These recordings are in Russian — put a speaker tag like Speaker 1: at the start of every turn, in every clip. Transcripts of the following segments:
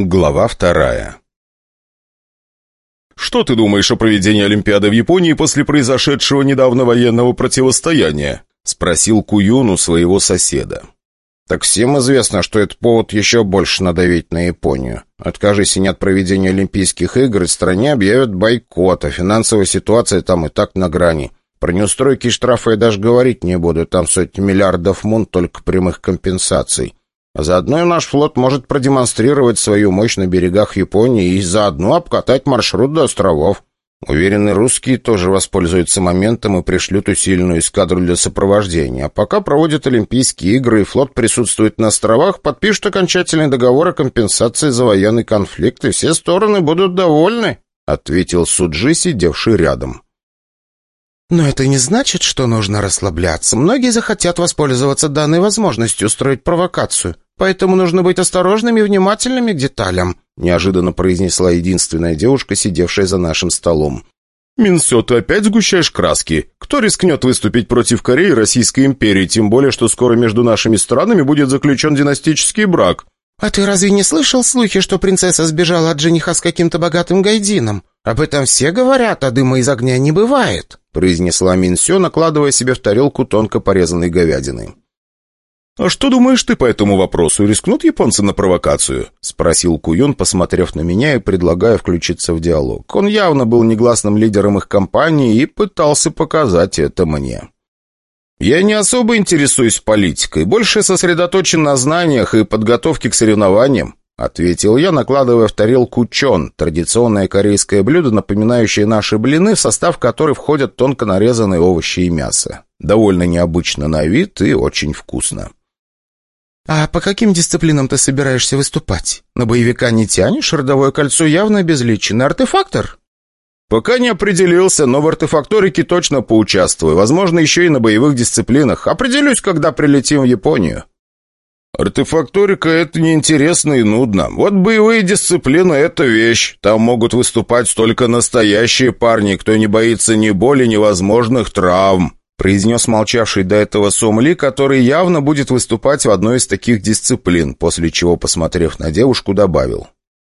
Speaker 1: Глава вторая «Что ты думаешь о проведении Олимпиады в Японии после произошедшего недавно военного противостояния?» — спросил Куюн у своего соседа.
Speaker 2: «Так всем известно, что это повод еще больше надавить на Японию. Откажись они от проведения Олимпийских игр, и стране объявят бойкот, а финансовая ситуация там и так на грани. Про неустройки и штрафы я даже говорить не буду, там сотни миллиардов мун только прямых компенсаций. А заодно и наш флот может продемонстрировать свою мощь на берегах Японии и заодно обкатать маршрут до островов. Уверены, русские тоже воспользуются моментом и пришлют усиленную эскадру для сопровождения. А пока проводят Олимпийские игры и флот присутствует на островах, подпишут окончательный договор о компенсации за военный конфликт, и все стороны будут довольны», — ответил Суджи, сидевший рядом.
Speaker 3: Но это не значит, что нужно расслабляться. Многие захотят воспользоваться данной возможностью устроить провокацию. Поэтому нужно быть осторожными и внимательными к деталям», неожиданно произнесла единственная девушка, сидевшая за нашим столом.
Speaker 1: «Минсё, ты опять сгущаешь краски? Кто рискнет выступить против Кореи и Российской империи, тем более, что скоро между нашими странами будет заключен династический брак?»
Speaker 3: «А ты разве не слышал слухи, что принцесса сбежала от жениха с каким-то богатым гайдином? Об этом все говорят, а дыма из огня не бывает», произнесла Минсё, накладывая себе в тарелку тонко порезанной говядины.
Speaker 1: «А что думаешь ты по этому вопросу? Рискнут японцы на провокацию?» — спросил Куюн, посмотрев на меня и предлагая включиться в диалог. Он явно был негласным лидером их компании и пытался показать это мне. «Я не особо интересуюсь политикой, больше сосредоточен на знаниях и подготовке к соревнованиям», ответил я, накладывая в тарелку чон, традиционное корейское блюдо, напоминающее наши блины, в состав которой входят тонко нарезанные овощи и мясо. Довольно необычно на вид и очень вкусно.
Speaker 3: «А по каким дисциплинам ты собираешься выступать? На боевика не тянешь? Родовое кольцо явно обезличенный артефактор?»
Speaker 1: «Пока не определился, но в артефакторике точно поучаствую. Возможно, еще и на боевых дисциплинах. Определюсь, когда прилетим в Японию». «Артефакторика — это неинтересно и нудно. Вот боевые дисциплины — это вещь. Там могут выступать только настоящие парни, кто не боится ни боли, ни возможных травм произнес молчавший до этого Сомли, который явно будет выступать в одной из таких дисциплин, после чего, посмотрев на девушку, добавил.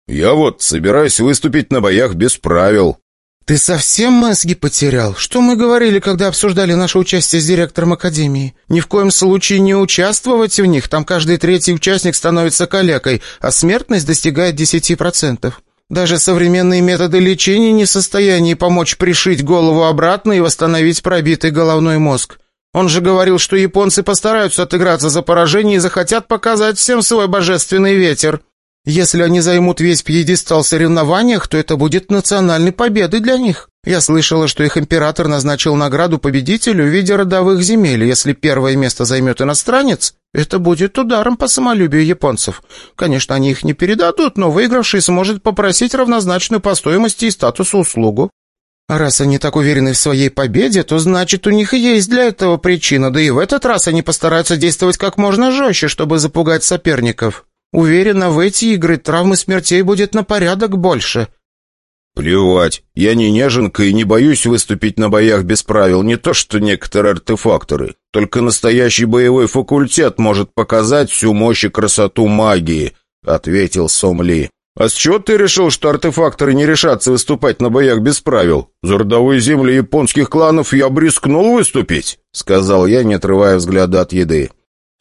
Speaker 1: «Я вот собираюсь выступить на боях без правил».
Speaker 3: «Ты совсем мозги потерял? Что мы говорили, когда обсуждали наше участие с директором Академии? Ни в коем случае не участвовать в них, там каждый третий участник становится калекой, а смертность достигает десяти процентов. Даже современные методы лечения не в состоянии помочь пришить голову обратно и восстановить пробитый головной мозг. Он же говорил, что японцы постараются отыграться за поражение и захотят показать всем свой божественный ветер. Если они займут весь пьедестал в соревнованиях, то это будет национальной победой для них. Я слышала, что их император назначил награду победителю в виде родовых земель. Если первое место займет иностранец, это будет ударом по самолюбию японцев. Конечно, они их не передадут, но выигравший сможет попросить равнозначную по стоимости и статусу услугу. Раз они так уверены в своей победе, то значит, у них и есть для этого причина, да и в этот раз они постараются действовать как можно жестче, чтобы запугать соперников. Уверена, в эти игры травмы смертей будет на порядок больше.
Speaker 1: «Плевать. Я не неженка и не боюсь выступить на боях без правил, не то что некоторые артефакторы. Только настоящий боевой факультет может показать всю мощь и красоту магии», — ответил Сомли. «А с чего ты решил, что артефакторы не решатся выступать на боях без правил? За родовые земли японских кланов я бы рискнул выступить», — сказал я, не отрывая взгляда от еды.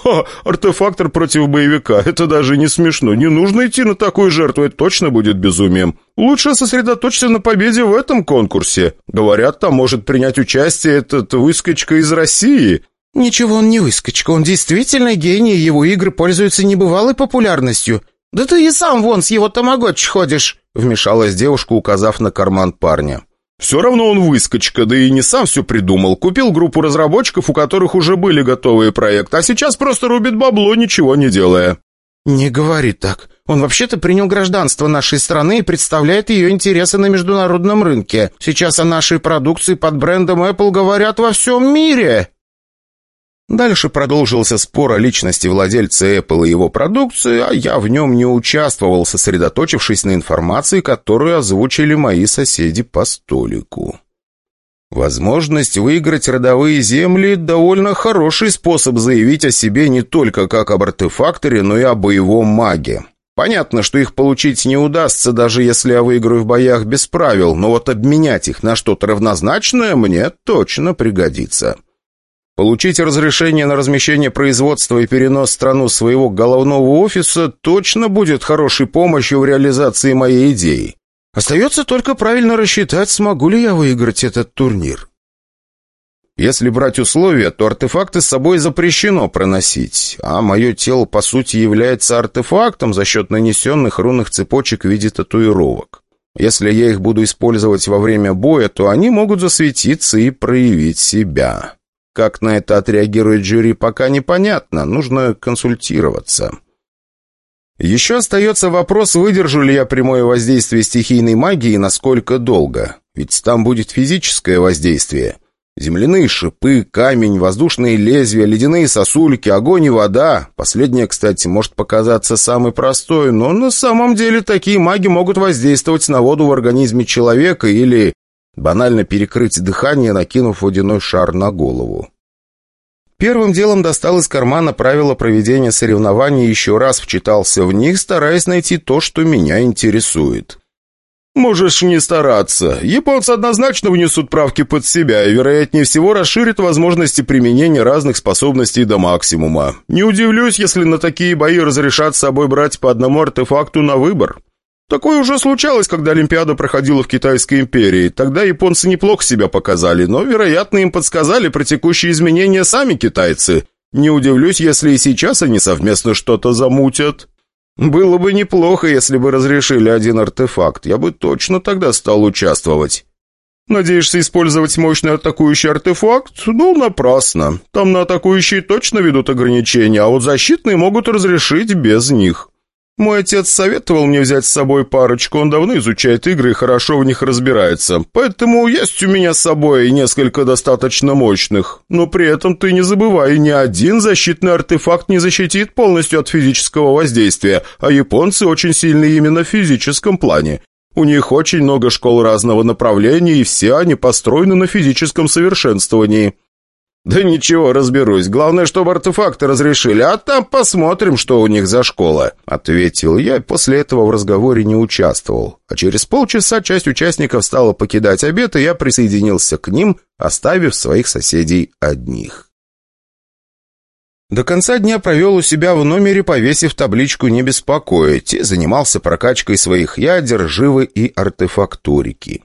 Speaker 1: «Ха, артефактор против боевика, это даже не смешно. Не нужно идти на такую жертву, это точно будет безумием. Лучше сосредоточься на победе в этом конкурсе. Говорят, там может принять участие этот выскочка из России».
Speaker 3: «Ничего он не выскочка, он действительно гений, его игры пользуются небывалой популярностью. Да ты и сам вон с его тамагочи ходишь», — вмешалась девушка, указав на карман парня.
Speaker 1: Все равно он выскочка, да и не сам все придумал. Купил группу разработчиков, у которых уже были готовые проекты, а сейчас просто рубит бабло, ничего не делая».
Speaker 3: «Не говори так. Он вообще-то принял гражданство нашей страны и представляет ее интересы на международном рынке. Сейчас о нашей продукции под брендом Apple говорят во всем мире».
Speaker 1: Дальше продолжился спор о личности владельца Apple и его продукции, а я в нем не участвовал, сосредоточившись на информации, которую озвучили мои соседи по столику. Возможность выиграть родовые земли – довольно хороший способ заявить о себе не только как об артефакторе, но и о боевом маге. Понятно, что их получить не удастся, даже если я выиграю в боях без правил, но вот обменять их на что-то равнозначное мне точно пригодится. Получить разрешение на размещение производства и перенос в страну своего головного офиса точно будет хорошей помощью в реализации моей идеи. Остается только правильно рассчитать, смогу ли я выиграть этот турнир. Если брать условия, то артефакты с собой запрещено проносить, а мое тело, по сути, является артефактом за счет нанесенных рунных цепочек в виде татуировок. Если я их буду использовать во время боя, то они могут засветиться и проявить себя. Как на это отреагирует жюри, пока непонятно, нужно консультироваться. Еще остается вопрос, выдержу ли я прямое воздействие стихийной магии и насколько долго. Ведь там будет физическое воздействие – Земляные шипы, камень, воздушные лезвия, ледяные сосульки, огонь и вода. Последнее, кстати, может показаться самой простой, но на самом деле такие маги могут воздействовать на воду в организме человека или банально перекрыть дыхание, накинув водяной шар на голову. Первым делом достал из кармана правила проведения соревнований и еще раз вчитался в них, стараясь найти то, что меня интересует. «Можешь не стараться. Японцы однозначно внесут правки под себя и, вероятнее всего, расширят возможности применения разных способностей до максимума. Не удивлюсь, если на такие бои разрешат с собой брать по одному артефакту на выбор. Такое уже случалось, когда Олимпиада проходила в Китайской империи. Тогда японцы неплохо себя показали, но, вероятно, им подсказали про текущие изменения сами китайцы. Не удивлюсь, если и сейчас они совместно что-то замутят». «Было бы неплохо, если бы разрешили один артефакт. Я бы точно тогда стал участвовать». «Надеешься использовать мощный атакующий артефакт? Ну, напрасно. Там на атакующие точно ведут ограничения, а вот защитные могут разрешить без них». Мой отец советовал мне взять с собой парочку, он давно изучает игры и хорошо в них разбирается. Поэтому есть у меня с собой несколько достаточно мощных. Но при этом ты не забывай, ни один защитный артефакт не защитит полностью от физического воздействия, а японцы очень сильны именно в физическом плане. У них очень много школ разного направления, и все они построены на физическом совершенствовании. «Да ничего, разберусь. Главное, чтобы артефакты разрешили, а там посмотрим, что у них за школа», — ответил я, после этого в разговоре не участвовал. А через полчаса часть участников стала покидать обед, и я присоединился к ним, оставив своих соседей одних. До конца дня провел у себя в номере, повесив табличку «Не беспокоить» и занимался прокачкой своих ядер, живы и артефакторики.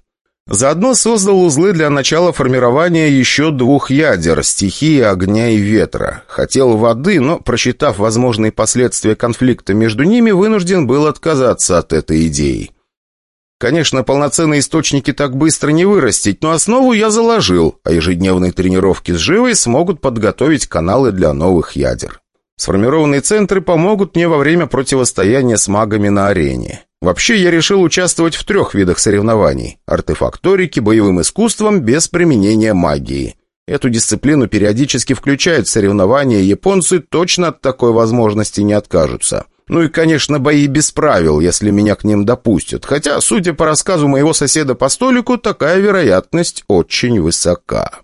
Speaker 1: Заодно создал узлы для начала формирования еще двух ядер – стихии огня и ветра. Хотел воды, но, просчитав возможные последствия конфликта между ними, вынужден был отказаться от этой идеи. Конечно, полноценные источники так быстро не вырастить, но основу я заложил, а ежедневные тренировки с живой смогут подготовить каналы для новых ядер. Сформированные центры помогут мне во время противостояния с магами на арене. Вообще, я решил участвовать в трех видах соревнований – артефакторике, боевым искусством без применения магии. Эту дисциплину периодически включают в соревнования, японцы точно от такой возможности не откажутся. Ну и, конечно, бои без правил, если меня к ним допустят. Хотя, судя по рассказу моего соседа по столику, такая вероятность очень высока.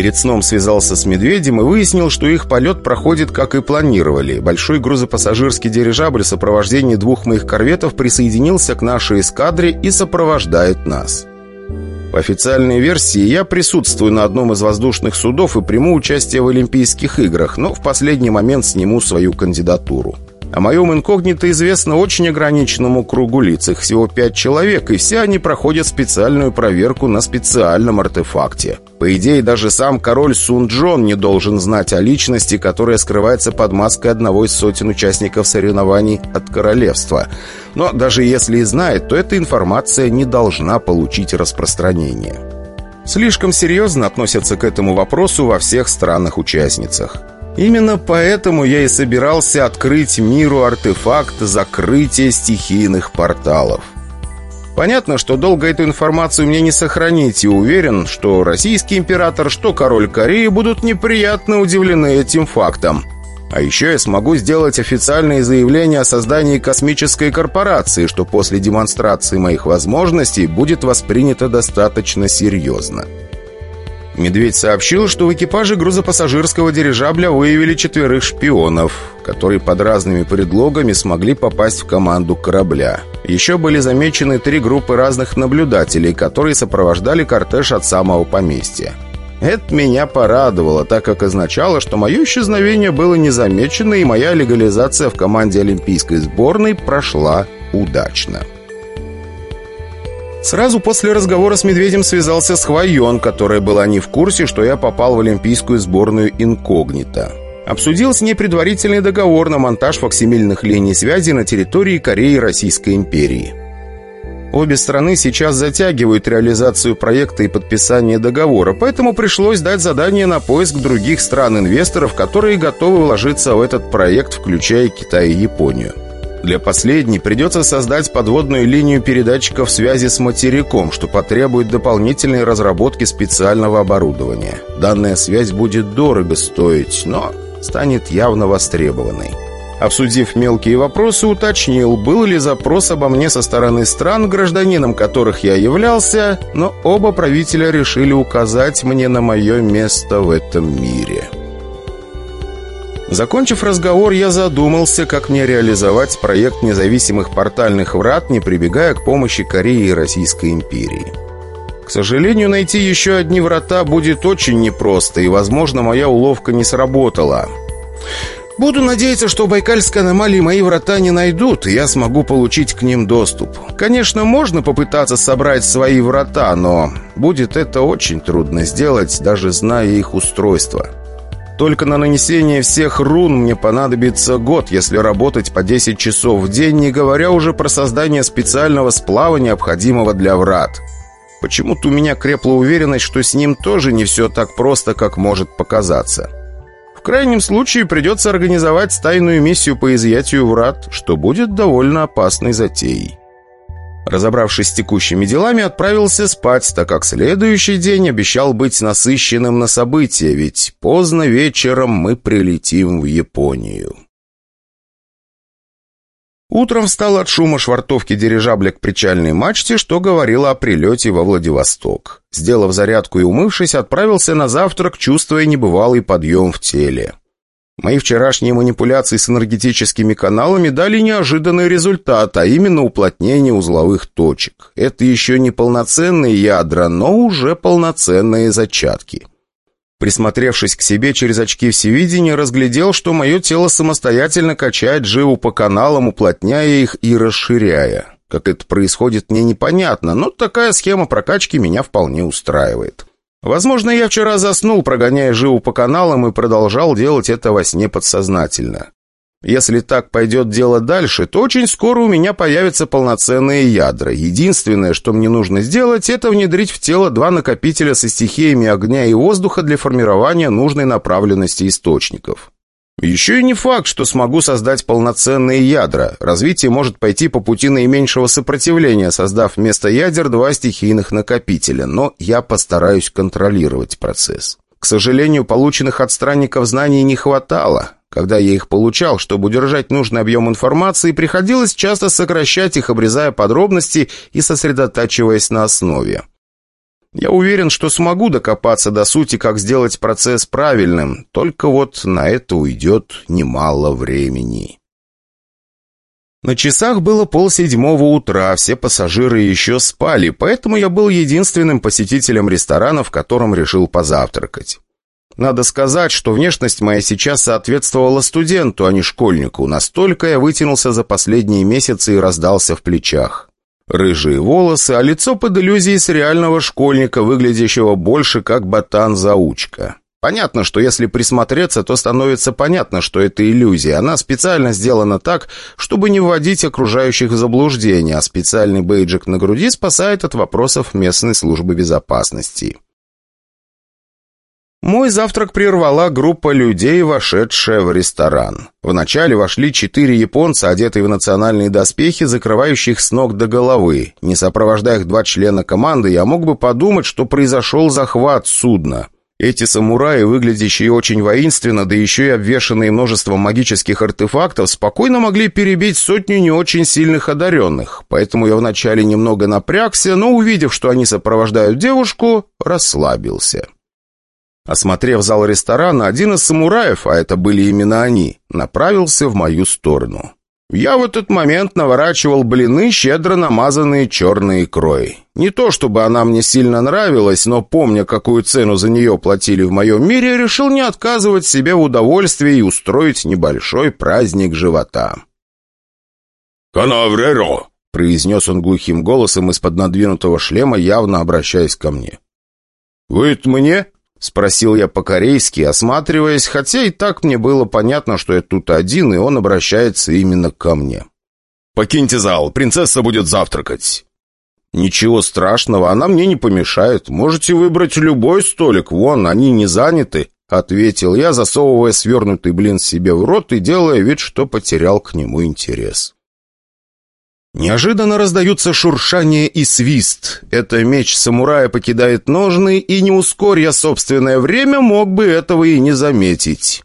Speaker 1: Перед сном связался с «Медведем» и выяснил, что их полет проходит, как и планировали. Большой грузопассажирский дирижабль в сопровождении двух моих корветов присоединился к нашей эскадре и сопровождает нас. По официальной версии, я присутствую на одном из воздушных судов и приму участие в Олимпийских играх, но в последний момент сниму свою кандидатуру. О моем инкогнито известно очень ограниченному кругу лиц. Их всего пять человек, и все они проходят специальную проверку на специальном артефакте. По идее, даже сам король Сун Джон не должен знать о личности, которая скрывается под маской одного из сотен участников соревнований от королевства. Но даже если и знает, то эта информация не должна получить распространение. Слишком серьезно относятся к этому вопросу во всех странах-участницах. Именно поэтому я и собирался открыть миру артефакт закрытия стихийных порталов. Понятно, что долго эту информацию мне не сохранить, и уверен, что российский император, что король Кореи будут неприятно удивлены этим фактом. А еще я смогу сделать официальное заявление о создании космической корпорации, что после демонстрации моих возможностей будет воспринято достаточно серьезно.
Speaker 3: Медведь сообщил, что в экипаже грузопассажирского дирижабля выявили четверых шпионов, которые под разными предлогами смогли попасть в команду корабля. Еще были замечены три группы разных наблюдателей, которые сопровождали кортеж от самого поместья. Это меня порадовало, так как означало, что мое исчезновение было незамечено и моя легализация в команде олимпийской сборной прошла удачно. Сразу после разговора с Медведем связался с Хвоен, которая была не в курсе, что я попал в олимпийскую сборную инкогнито. Обсудил с ней предварительный договор на монтаж фоксимильных линий связи на территории Кореи и Российской империи. Обе страны сейчас затягивают реализацию проекта и подписание договора, поэтому пришлось дать задание на поиск других стран-инвесторов, которые готовы вложиться в этот проект, включая Китай и Японию. Для последней придется создать подводную линию передатчиков связи с материком, что потребует дополнительной разработки специального оборудования. Данная связь будет дорого стоить, но станет явно востребованной. Обсудив мелкие вопросы, уточнил, был ли запрос обо мне со стороны стран, гражданином которых я являлся, но оба правителя решили указать мне на мое место в этом мире. Закончив разговор, я задумался, как мне реализовать проект независимых портальных врат, не прибегая к помощи Кореи и Российской империи. К сожалению, найти еще одни врата будет очень непросто, и, возможно, моя уловка не сработала. Буду надеяться, что Байкальской аномалии мои врата не найдут, и я смогу получить к ним доступ. Конечно, можно попытаться собрать свои врата, но будет это очень трудно сделать, даже зная их устройство. Только на нанесение всех рун мне понадобится год, если работать по 10 часов в день, не говоря уже про создание специального сплава, необходимого для врат. Почему-то у меня крепла уверенность, что с ним тоже не все так просто, как может показаться. В крайнем случае придется организовать тайную миссию по изъятию врат, что будет довольно опасной затеей. Разобравшись с текущими делами, отправился спать, так как следующий день обещал быть насыщенным на события, ведь поздно вечером мы прилетим в Японию. Утром встал от шума швартовки дирижабля к причальной мачте, что говорило о прилете во Владивосток. Сделав зарядку и умывшись, отправился на завтрак, чувствуя небывалый подъем в теле. Мои вчерашние манипуляции с энергетическими каналами дали неожиданный результат, а именно уплотнение узловых точек. Это еще не полноценные ядра, но уже полноценные зачатки. Присмотревшись к себе через очки всевидения, разглядел, что мое тело самостоятельно качает живу по каналам, уплотняя их и расширяя. Как это происходит, мне непонятно, но такая схема прокачки меня вполне устраивает. Возможно, я вчера заснул, прогоняя живу по каналам, и продолжал делать это во сне подсознательно. Если так пойдет дело дальше, то очень скоро у меня появятся полноценные ядра. Единственное, что мне нужно сделать, это внедрить в тело два накопителя со стихиями огня и воздуха для формирования нужной направленности источников. Еще и не факт, что смогу создать полноценные ядра. Развитие может пойти по пути наименьшего сопротивления, создав вместо ядер два стихийных накопителя, но я постараюсь контролировать процесс. К сожалению, полученных от странников знаний не хватало. Когда я их получал, чтобы удержать нужный объем информации, приходилось часто сокращать их, обрезая подробности и сосредотачиваясь на основе. Я уверен, что смогу докопаться до сути, как сделать процесс правильным, только вот на это уйдет немало времени. На часах было полседьмого утра, все пассажиры еще спали, поэтому я был единственным посетителем ресторана, в котором решил позавтракать. Надо сказать, что внешность моя сейчас соответствовала студенту, а не школьнику. Настолько я вытянулся за последние месяцы и раздался в плечах. Рыжие волосы, а лицо под иллюзией с реального школьника, выглядящего больше как ботан-заучка. Понятно, что если присмотреться, то становится понятно, что это иллюзия. Она специально сделана так, чтобы не вводить окружающих в заблуждение, а специальный бейджик на груди спасает от вопросов местной службы безопасности. Мой завтрак прервала группа людей, вошедшая в ресторан. Вначале вошли четыре японца, одетые в национальные доспехи, закрывающих с ног до головы. Не сопровождая их два члена команды, я мог бы подумать, что произошел захват судна. Эти самураи, выглядящие очень воинственно, да еще и обвешанные множеством магических артефактов, спокойно могли перебить сотню не очень сильных одаренных. Поэтому я вначале немного напрягся, но увидев, что они сопровождают девушку, расслабился.
Speaker 1: Осмотрев зал ресторана, один из самураев, а это были именно они, направился в мою сторону. Я в этот момент наворачивал блины, щедро намазанные черной икрой. Не то чтобы она мне сильно нравилась, но, помня, какую цену за нее платили в моем мире, решил не отказывать себе в удовольствии и устроить небольшой праздник живота.
Speaker 2: «Канавреро!»
Speaker 1: — произнес он глухим голосом из-под надвинутого шлема, явно обращаясь ко мне. «Вы это мне?» — спросил я по-корейски, осматриваясь, хотя и так мне было понятно, что я тут один, и он обращается именно ко мне.
Speaker 2: «Покиньте зал, принцесса будет завтракать».
Speaker 1: «Ничего страшного, она мне не помешает. Можете выбрать любой столик, вон, они не заняты», — ответил я, засовывая свернутый блин себе в рот и делая вид, что потерял к нему интерес. Неожиданно раздаются шуршание и свист. Это меч самурая покидает ножны, и не ускоря собственное время, мог бы этого и не заметить.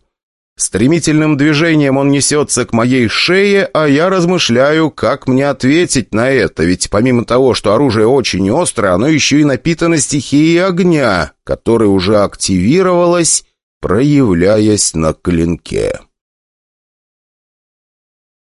Speaker 1: Стремительным движением он несется к моей шее, а я размышляю, как мне ответить на это, ведь помимо того, что оружие очень острое, оно еще и напитано стихией огня, которая уже активировалась, проявляясь на клинке.